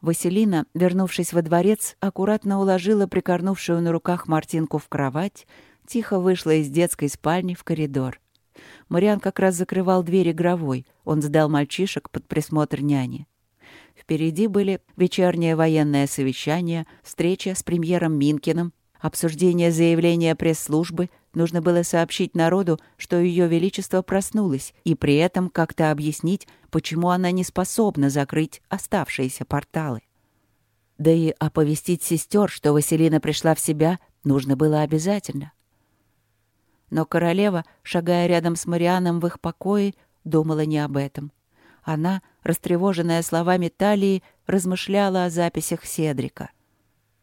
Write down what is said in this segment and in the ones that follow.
Василина, вернувшись во дворец, аккуратно уложила прикорнувшую на руках Мартинку в кровать, тихо вышла из детской спальни в коридор. Мариан как раз закрывал дверь игровой. Он сдал мальчишек под присмотр няни. Впереди были вечернее военное совещание, встреча с премьером Минкиным, обсуждение заявления пресс-службы. Нужно было сообщить народу, что Ее Величество проснулось, и при этом как-то объяснить, почему она не способна закрыть оставшиеся порталы. Да и оповестить сестер, что Василина пришла в себя, нужно было обязательно. Но королева, шагая рядом с Марианом в их покое, думала не об этом. Она, растревоженная словами Талии, размышляла о записях Седрика.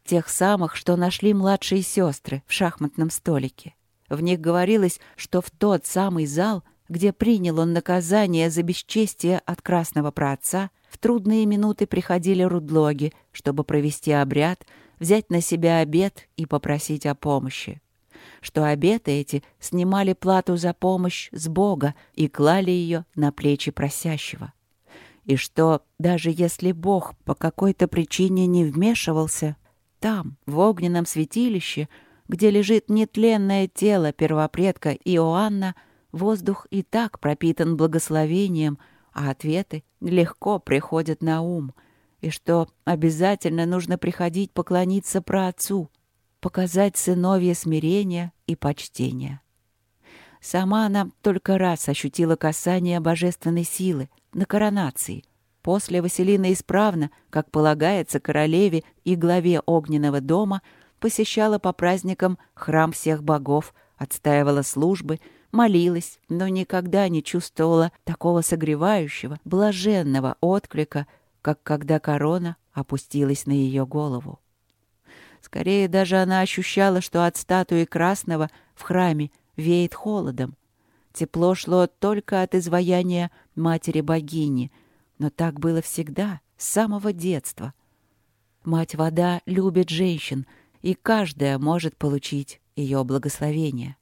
Тех самых, что нашли младшие сестры в шахматном столике. В них говорилось, что в тот самый зал, где принял он наказание за бесчестие от красного праотца, в трудные минуты приходили рудлоги, чтобы провести обряд, взять на себя обед и попросить о помощи что обеты эти снимали плату за помощь с Бога и клали ее на плечи просящего. И что, даже если Бог по какой-то причине не вмешивался, там, в огненном святилище, где лежит нетленное тело первопредка Иоанна, воздух и так пропитан благословением, а ответы легко приходят на ум, и что обязательно нужно приходить поклониться праотцу, показать сыновье смирение и почтение. Сама она только раз ощутила касание божественной силы на коронации. После Василина исправно, как полагается королеве и главе огненного дома, посещала по праздникам храм всех богов, отстаивала службы, молилась, но никогда не чувствовала такого согревающего, блаженного отклика, как когда корона опустилась на ее голову. Скорее даже она ощущала, что от статуи Красного в храме веет холодом. Тепло шло только от изваяния матери-богини, но так было всегда, с самого детства. Мать-вода любит женщин, и каждая может получить ее благословение.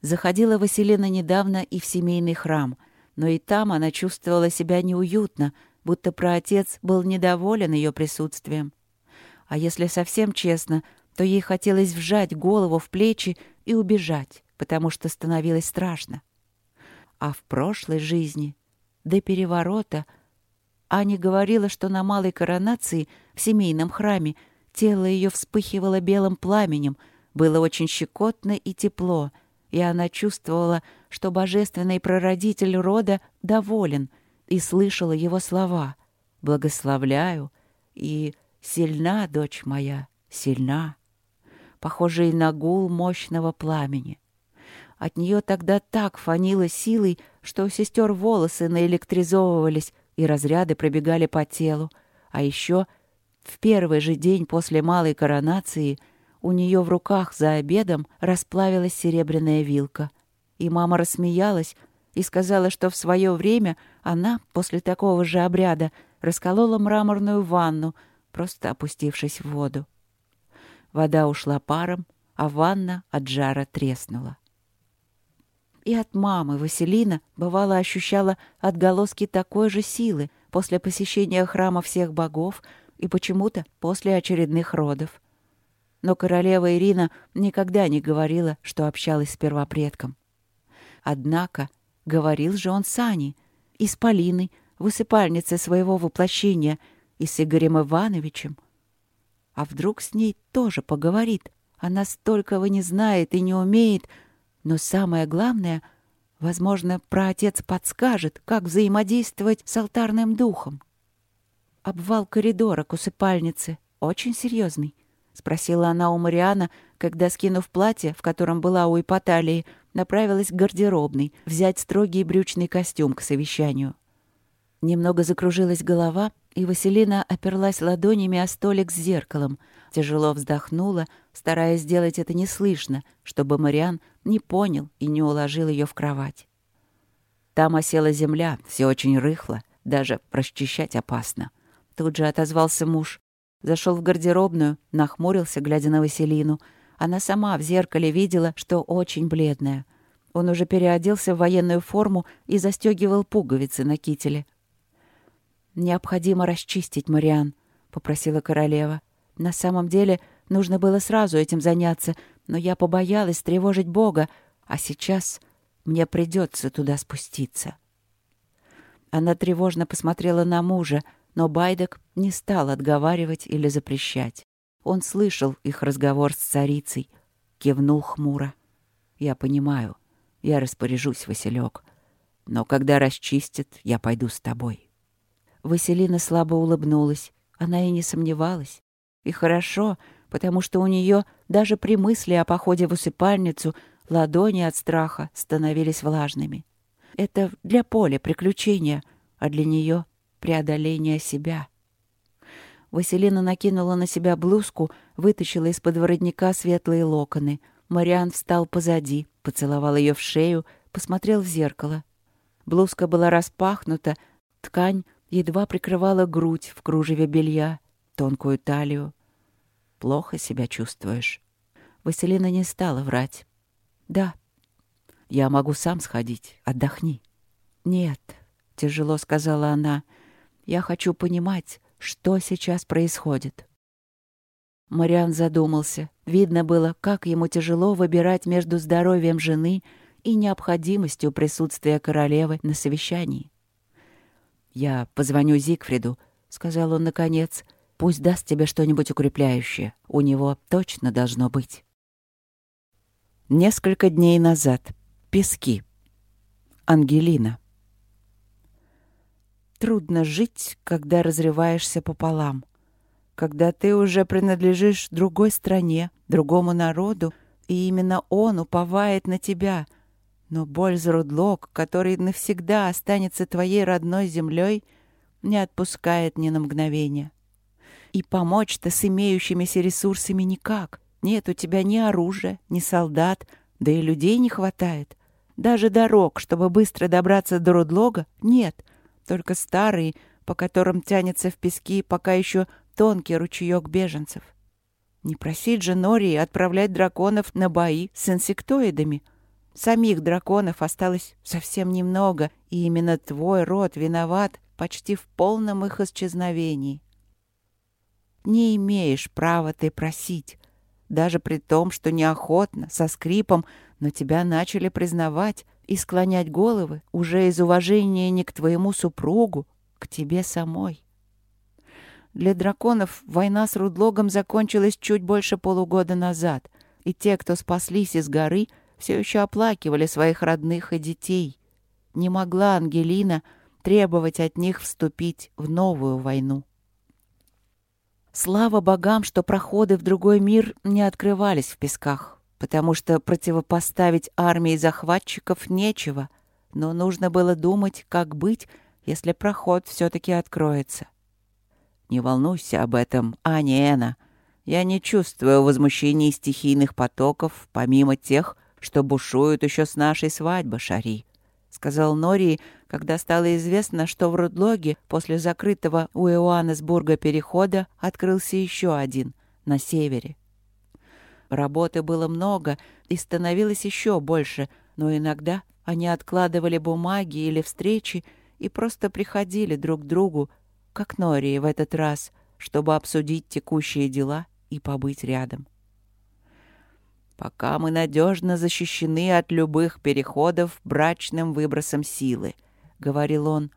Заходила Василина недавно и в семейный храм, но и там она чувствовала себя неуютно, будто праотец был недоволен ее присутствием. А если совсем честно, то ей хотелось вжать голову в плечи и убежать, потому что становилось страшно. А в прошлой жизни, до переворота, Аня говорила, что на малой коронации в семейном храме тело ее вспыхивало белым пламенем, было очень щекотно и тепло, и она чувствовала, что божественный прародитель рода доволен и слышала его слова «благословляю» и Сильна, дочь моя, сильна, похожая на гул мощного пламени. От нее тогда так фанило силой, что у сестер волосы наэлектризовывались, и разряды пробегали по телу. А еще в первый же день после малой коронации у нее в руках за обедом расплавилась серебряная вилка. И мама рассмеялась и сказала, что в свое время она, после такого же обряда, расколола мраморную ванну — просто опустившись в воду. Вода ушла паром, а ванна от жара треснула. И от мамы Василина, бывало, ощущала отголоски такой же силы после посещения храма всех богов и почему-то после очередных родов. Но королева Ирина никогда не говорила, что общалась с первопредком. Однако говорил же он с Аней и с Полиной, высыпальницей своего воплощения — и с Игорем Ивановичем. А вдруг с ней тоже поговорит? Она столького не знает и не умеет. Но самое главное, возможно, праотец подскажет, как взаимодействовать с алтарным духом. Обвал коридора к усыпальнице очень серьезный, спросила она у Мариана, когда, скинув платье, в котором была у Ипоталии, направилась к гардеробной взять строгий брючный костюм к совещанию. Немного закружилась голова, и Василина оперлась ладонями о столик с зеркалом, тяжело вздохнула, стараясь сделать это неслышно, чтобы Мариан не понял и не уложил ее в кровать. Там осела земля, все очень рыхло, даже расчищать опасно. Тут же отозвался муж. Зашел в гардеробную, нахмурился, глядя на Василину. Она сама в зеркале видела, что очень бледная. Он уже переоделся в военную форму и застегивал пуговицы на кителе. «Необходимо расчистить, Мариан», — попросила королева. «На самом деле нужно было сразу этим заняться, но я побоялась тревожить Бога, а сейчас мне придется туда спуститься». Она тревожно посмотрела на мужа, но Байдек не стал отговаривать или запрещать. Он слышал их разговор с царицей, кивнул хмуро. «Я понимаю, я распоряжусь, Василек, но когда расчистят, я пойду с тобой». Василина слабо улыбнулась. Она и не сомневалась. И хорошо, потому что у нее даже при мысли о походе в усыпальницу ладони от страха становились влажными. Это для поля приключения, а для нее преодоление себя. Василина накинула на себя блузку, вытащила из-под воротника светлые локоны. Мариан встал позади, поцеловал ее в шею, посмотрел в зеркало. Блузка была распахнута, ткань едва прикрывала грудь в кружеве белья, тонкую талию. Плохо себя чувствуешь. Василина не стала врать. «Да, я могу сам сходить. Отдохни». «Нет», — тяжело сказала она, — «я хочу понимать, что сейчас происходит». Мариан задумался. Видно было, как ему тяжело выбирать между здоровьем жены и необходимостью присутствия королевы на совещании. «Я позвоню Зигфриду», — сказал он наконец. «Пусть даст тебе что-нибудь укрепляющее. У него точно должно быть». Несколько дней назад. Пески. Ангелина. Трудно жить, когда разрываешься пополам. Когда ты уже принадлежишь другой стране, другому народу, и именно он уповает на тебя — но боль за Рудлок, который навсегда останется твоей родной землей, не отпускает ни на мгновение. И помочь-то с имеющимися ресурсами никак. Нет у тебя ни оружия, ни солдат, да и людей не хватает. Даже дорог, чтобы быстро добраться до Рудлога, нет. Только старые, по которым тянется в пески пока еще тонкий ручеек беженцев. Не просить же Нории отправлять драконов на бои с инсектоидами — Самих драконов осталось совсем немного, и именно твой род виноват почти в полном их исчезновении. Не имеешь права ты просить, даже при том, что неохотно, со скрипом, но тебя начали признавать и склонять головы уже из уважения не к твоему супругу, к тебе самой. Для драконов война с Рудлогом закончилась чуть больше полугода назад, и те, кто спаслись из горы — все еще оплакивали своих родных и детей. Не могла Ангелина требовать от них вступить в новую войну. Слава богам, что проходы в другой мир не открывались в песках, потому что противопоставить армии захватчиков нечего, но нужно было думать, как быть, если проход все-таки откроется. «Не волнуйся об этом, Аня Эна. Я не чувствую возмущений стихийных потоков, помимо тех, что бушуют еще с нашей свадьбы, Шари», — сказал Нори, когда стало известно, что в Рудлоге после закрытого у Иоаннесбурга перехода открылся еще один на севере. Работы было много и становилось еще больше, но иногда они откладывали бумаги или встречи и просто приходили друг к другу, как Нори в этот раз, чтобы обсудить текущие дела и побыть рядом. Пока мы надежно защищены от любых переходов брачным выбросом силы, — говорил он.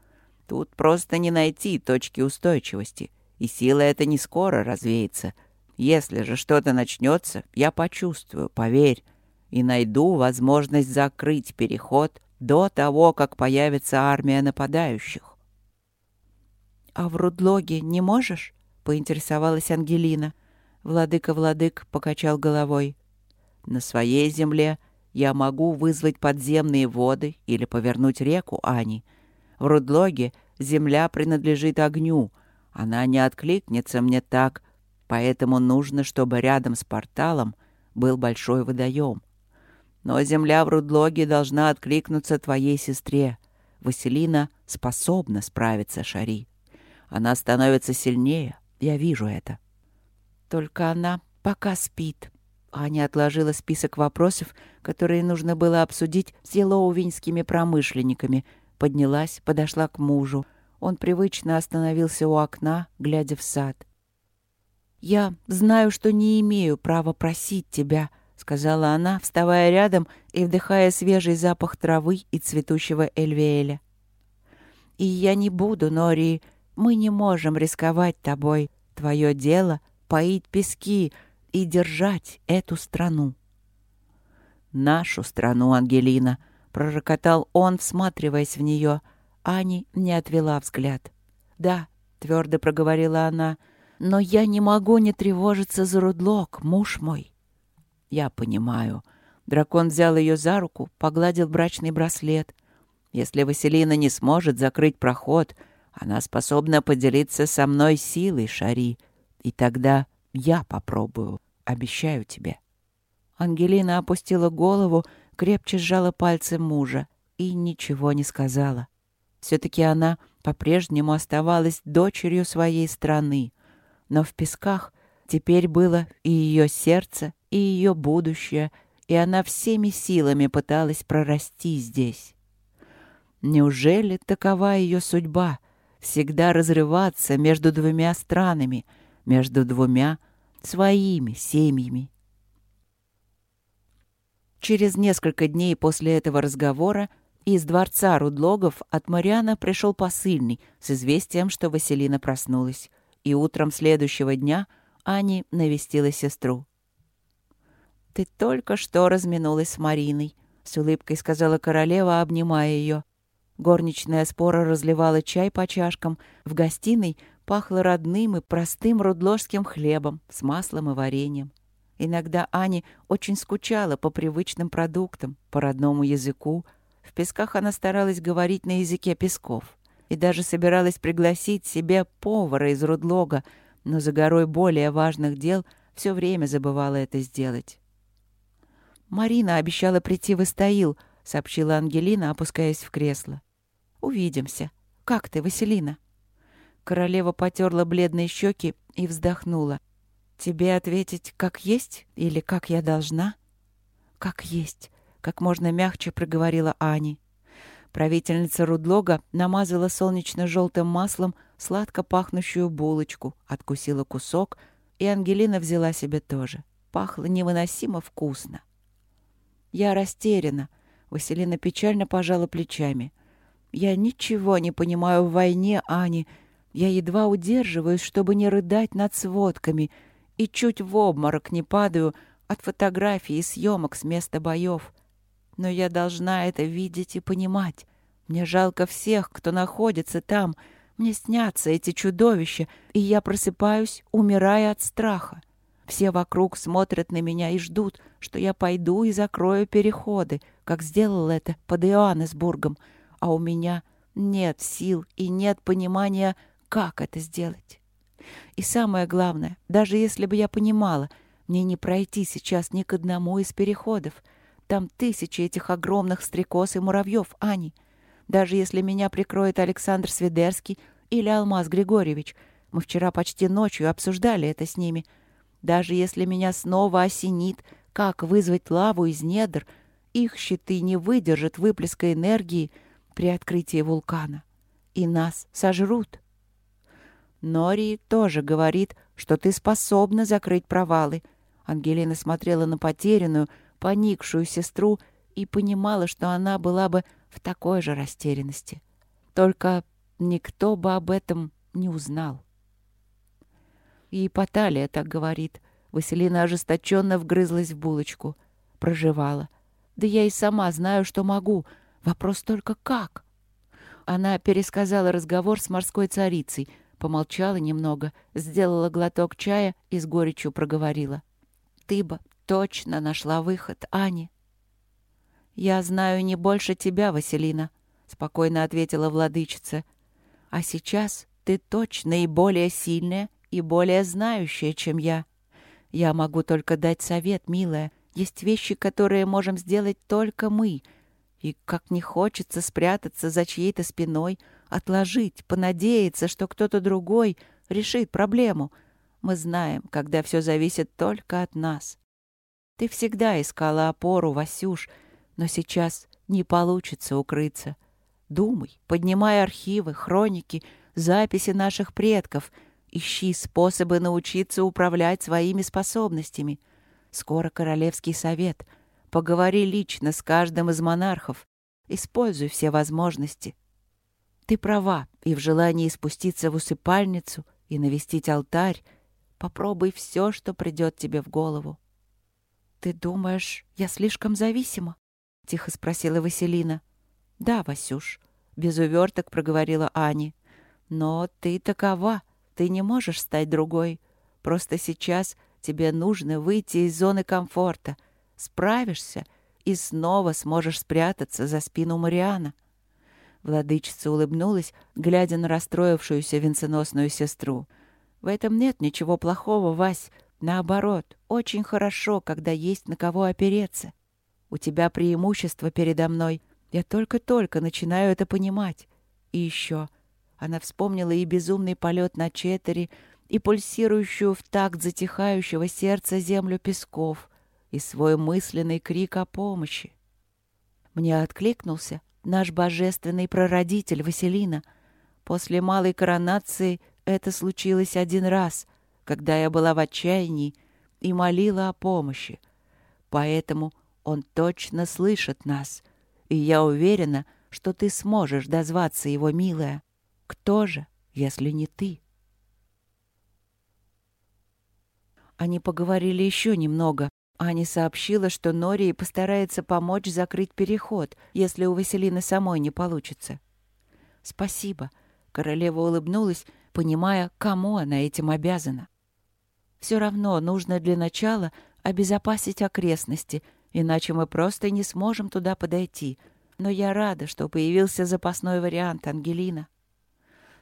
Тут просто не найти точки устойчивости, и сила эта не скоро развеется. Если же что-то начнется, я почувствую, поверь, и найду возможность закрыть переход до того, как появится армия нападающих. — А в Рудлоге не можешь? — поинтересовалась Ангелина. Владыка-владык покачал головой. На своей земле я могу вызвать подземные воды или повернуть реку Ани. В Рудлоге земля принадлежит огню. Она не откликнется мне так, поэтому нужно, чтобы рядом с порталом был большой водоем. Но земля в Рудлоге должна откликнуться твоей сестре. Василина способна справиться, Шари. Она становится сильнее, я вижу это. Только она пока спит, Аня отложила список вопросов, которые нужно было обсудить с елоувинскими промышленниками, поднялась, подошла к мужу. Он привычно остановился у окна, глядя в сад. «Я знаю, что не имею права просить тебя», — сказала она, вставая рядом и вдыхая свежий запах травы и цветущего эльвеэля. «И я не буду, Нори, мы не можем рисковать тобой. Твое дело — поить пески и держать эту страну». «Нашу страну, Ангелина», — пророкотал он, всматриваясь в нее. Ани не отвела взгляд. «Да», — твердо проговорила она, — «но я не могу не тревожиться за Рудлок, муж мой». «Я понимаю». Дракон взял ее за руку, погладил брачный браслет. «Если Василина не сможет закрыть проход, она способна поделиться со мной силой, Шари, и тогда я попробую, обещаю тебе». Ангелина опустила голову, крепче сжала пальцы мужа и ничего не сказала. Все-таки она по-прежнему оставалась дочерью своей страны, но в песках теперь было и ее сердце, и ее будущее, и она всеми силами пыталась прорасти здесь. Неужели такова ее судьба — всегда разрываться между двумя странами, между двумя своими семьями? Через несколько дней после этого разговора из дворца Рудлогов от Мариана пришел посыльный с известием, что Василина проснулась, и утром следующего дня Ани навестила сестру. «Ты только что разминулась с Мариной», — с улыбкой сказала королева, обнимая ее. Горничная спора разливала чай по чашкам. В гостиной пахло родным и простым рудложским хлебом с маслом и вареньем. Иногда Ани очень скучала по привычным продуктам, по родному языку. В песках она старалась говорить на языке песков и даже собиралась пригласить себе повара из Рудлога, но за горой более важных дел все время забывала это сделать. «Марина обещала прийти в Истаил», — сообщила Ангелина, опускаясь в кресло. «Увидимся. Как ты, Василина?» Королева потерла бледные щеки и вздохнула. Тебе ответить «как есть» или «как я должна»?» «Как есть», — как можно мягче проговорила Ани. Правительница Рудлога намазала солнечно-желтым маслом сладко пахнущую булочку, откусила кусок, и Ангелина взяла себе тоже. Пахло невыносимо вкусно. «Я растеряна», — Василина печально пожала плечами. «Я ничего не понимаю в войне, Ани. Я едва удерживаюсь, чтобы не рыдать над сводками — и чуть в обморок не падаю от фотографий и съемок с места боев. Но я должна это видеть и понимать. Мне жалко всех, кто находится там. Мне снятся эти чудовища, и я просыпаюсь, умирая от страха. Все вокруг смотрят на меня и ждут, что я пойду и закрою переходы, как сделал это под Иоаннесбургом, а у меня нет сил и нет понимания, как это сделать. И самое главное, даже если бы я понимала, мне не пройти сейчас ни к одному из переходов. Там тысячи этих огромных стрекоз и муравьев, Ани. Даже если меня прикроет Александр Свидерский или Алмаз Григорьевич. Мы вчера почти ночью обсуждали это с ними. Даже если меня снова осенит, как вызвать лаву из недр, их щиты не выдержат выплеска энергии при открытии вулкана. И нас сожрут. Нори тоже говорит, что ты способна закрыть провалы. Ангелина смотрела на потерянную, поникшую сестру и понимала, что она была бы в такой же растерянности. Только никто бы об этом не узнал. И Поталия так говорит. Василина ожесточенно вгрызлась в булочку. Проживала. Да я и сама знаю, что могу. Вопрос только как. Она пересказала разговор с морской царицей — Помолчала немного, сделала глоток чая и с горечью проговорила. «Ты бы точно нашла выход, Ани!» «Я знаю не больше тебя, Василина», — спокойно ответила владычица. «А сейчас ты точно и более сильная, и более знающая, чем я. Я могу только дать совет, милая. Есть вещи, которые можем сделать только мы. И как не хочется спрятаться за чьей-то спиной, отложить, понадеяться, что кто-то другой решит проблему. Мы знаем, когда все зависит только от нас. Ты всегда искала опору, Васюш, но сейчас не получится укрыться. Думай, поднимай архивы, хроники, записи наших предков. Ищи способы научиться управлять своими способностями. Скоро Королевский совет. Поговори лично с каждым из монархов. Используй все возможности. Ты права и в желании спуститься в усыпальницу и навестить алтарь. Попробуй все, что придет тебе в голову. «Ты думаешь, я слишком зависима?» — тихо спросила Василина. «Да, Васюш», — без уверток проговорила Ани. «Но ты такова, ты не можешь стать другой. Просто сейчас тебе нужно выйти из зоны комфорта. Справишься и снова сможешь спрятаться за спину Мариана». Владычица улыбнулась, глядя на расстроившуюся венценосную сестру. «В этом нет ничего плохого, Вась. Наоборот, очень хорошо, когда есть на кого опереться. У тебя преимущество передо мной. Я только-только начинаю это понимать. И еще. Она вспомнила и безумный полет на четыре, и пульсирующую в такт затихающего сердца землю песков, и свой мысленный крик о помощи. Мне откликнулся наш божественный прародитель Василина. После малой коронации это случилось один раз — когда я была в отчаянии и молила о помощи. Поэтому он точно слышит нас, и я уверена, что ты сможешь дозваться его, милая. Кто же, если не ты?» Они поговорили еще немного. Аня сообщила, что Нории постарается помочь закрыть переход, если у Василины самой не получится. «Спасибо», — королева улыбнулась, понимая, кому она этим обязана. Все равно нужно для начала обезопасить окрестности, иначе мы просто не сможем туда подойти. Но я рада, что появился запасной вариант, Ангелина.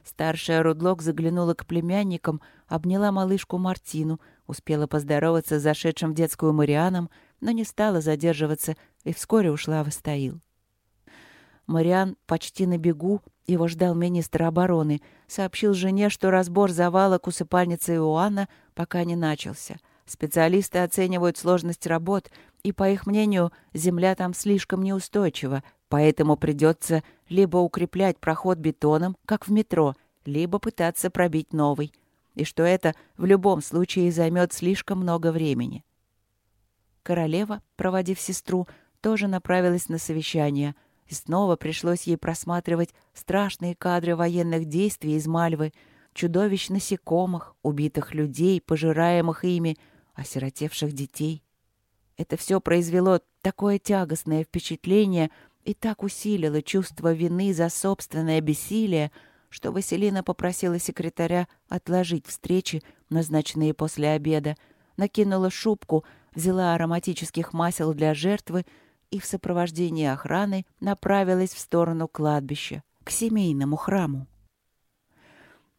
Старшая Рудлок заглянула к племянникам, обняла малышку Мартину, успела поздороваться с зашедшим в детскую Марианом, но не стала задерживаться и вскоре ушла в Истаил. Мариан почти на бегу его ждал министр обороны. Сообщил жене, что разбор завалок усыпальницы Иоанна пока не начался. Специалисты оценивают сложность работ, и, по их мнению, земля там слишком неустойчива, поэтому придется либо укреплять проход бетоном, как в метро, либо пытаться пробить новый. И что это в любом случае займет слишком много времени. Королева, проводив сестру, тоже направилась на совещание — и снова пришлось ей просматривать страшные кадры военных действий из Мальвы, чудовищ насекомых, убитых людей, пожираемых ими, осиротевших детей. Это все произвело такое тягостное впечатление и так усилило чувство вины за собственное бессилие, что Василина попросила секретаря отложить встречи, назначенные после обеда, накинула шубку, взяла ароматических масел для жертвы и в сопровождении охраны направилась в сторону кладбища, к семейному храму.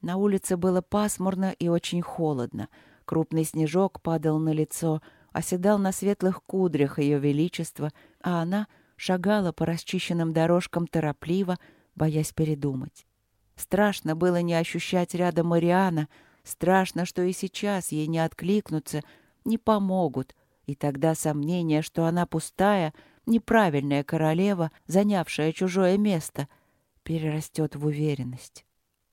На улице было пасмурно и очень холодно. Крупный снежок падал на лицо, оседал на светлых кудрях ее величества, а она шагала по расчищенным дорожкам торопливо, боясь передумать. Страшно было не ощущать рядом Мариана, страшно, что и сейчас ей не откликнутся, не помогут, и тогда сомнение, что она пустая, неправильная королева, занявшая чужое место, перерастет в уверенность.